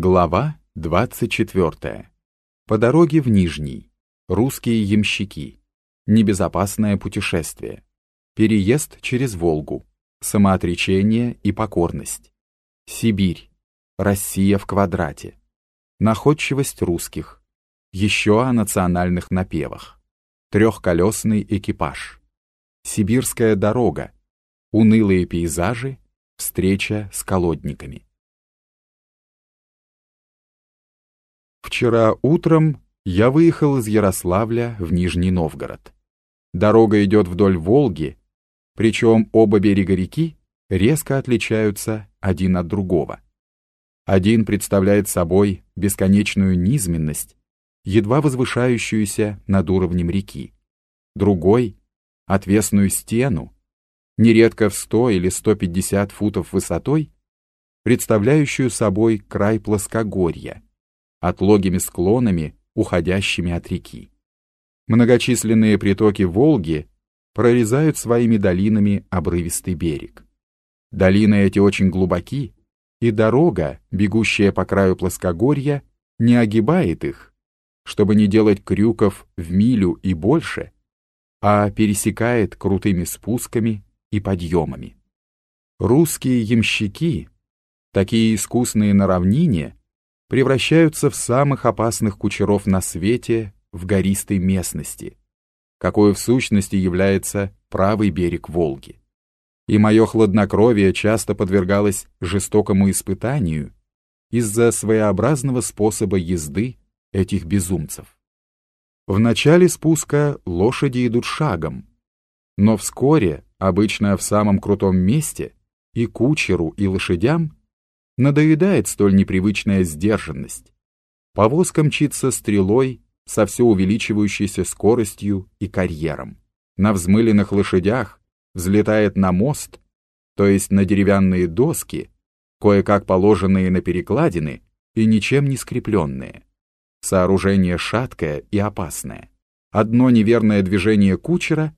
Глава 24. По дороге в Нижний. Русские ямщики. Небезопасное путешествие. Переезд через Волгу. Самоотречение и покорность. Сибирь. Россия в квадрате. Находчивость русских. Еще о национальных напевах. Трехколесный экипаж. Сибирская дорога. Унылые пейзажи. Встреча с колодниками. Вчера утром я выехал из Ярославля в Нижний Новгород. Дорога идет вдоль Волги, причем оба берега реки резко отличаются один от другого. Один представляет собой бесконечную низменность, едва возвышающуюся над уровнем реки. Другой — отвесную стену, нередко в 100 или 150 футов высотой, представляющую собой край плоскогорья, отлогими склонами, уходящими от реки. Многочисленные притоки Волги прорезают своими долинами обрывистый берег. Долины эти очень глубоки, и дорога, бегущая по краю плоскогорья, не огибает их, чтобы не делать крюков в милю и больше, а пересекает крутыми спусками и подъемами. Русские ямщики, такие искусные на равнине, превращаются в самых опасных кучеров на свете в гористой местности, какой в сущности является правый берег Волги. И мое хладнокровие часто подвергалось жестокому испытанию из-за своеобразного способа езды этих безумцев. В начале спуска лошади идут шагом, но вскоре, обычно в самом крутом месте, и кучеру, и лошадям надоедает столь непривычная сдержанность. Повозка мчится стрелой со все увеличивающейся скоростью и карьером. На взмыленных лошадях взлетает на мост, то есть на деревянные доски, кое-как положенные на перекладины и ничем не скрепленные. Сооружение шаткое и опасное. Одно неверное движение кучера,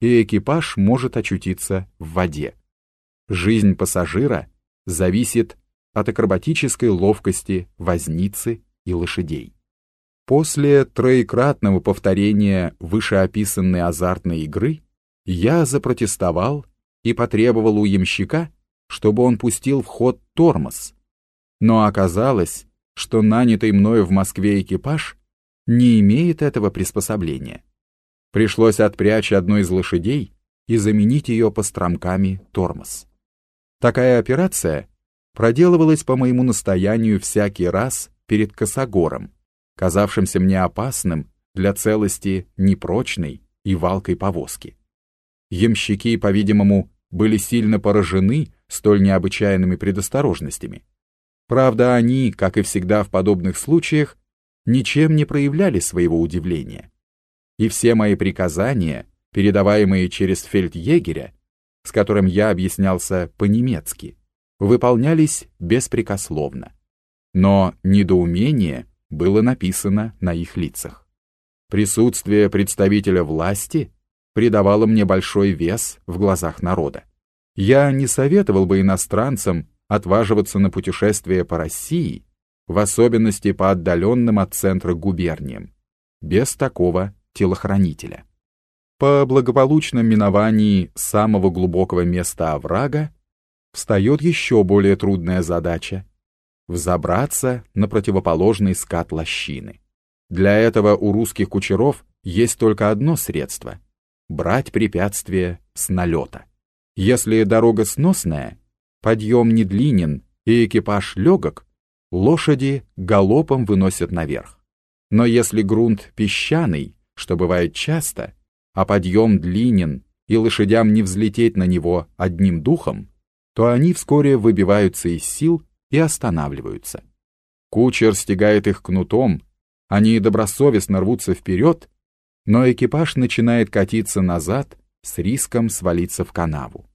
и экипаж может очутиться в воде. Жизнь пассажира зависит от акробатической ловкости возницы и лошадей. После троекратного повторения вышеописанной азартной игры я запротестовал и потребовал у ямщика, чтобы он пустил в ход тормоз. Но оказалось, что нанятый мною в Москве экипаж не имеет этого приспособления. Пришлось отпрячь одну из лошадей и заменить ее постромками тормоз. Такая операция проделывалось по моему настоянию всякий раз перед косогором, казавшимся мне опасным для целости непрочной и валкой повозки. Ямщики, по-видимому, были сильно поражены столь необычайными предосторожностями. Правда, они, как и всегда в подобных случаях, ничем не проявляли своего удивления. И все мои приказания, передаваемые через фельдъегеря, с которым я объяснялся по-немецки, выполнялись беспрекословно. Но недоумение было написано на их лицах. Присутствие представителя власти придавало мне большой вес в глазах народа. Я не советовал бы иностранцам отваживаться на путешествие по России, в особенности по отдаленным от центра губерниям, без такого телохранителя. По благополучном миновании самого глубокого места оврага встает еще более трудная задача — взобраться на противоположный скат лощины. Для этого у русских кучеров есть только одно средство — брать препятствие с налета. Если дорога сносная, подъем не длинен и экипаж легок, лошади галопом выносят наверх. Но если грунт песчаный, что бывает часто, а подъем длинен и лошадям не взлететь на него одним духом, то они вскоре выбиваются из сил и останавливаются. Кучер стегает их кнутом, они добросовестно рвутся вперед, но экипаж начинает катиться назад с риском свалиться в канаву.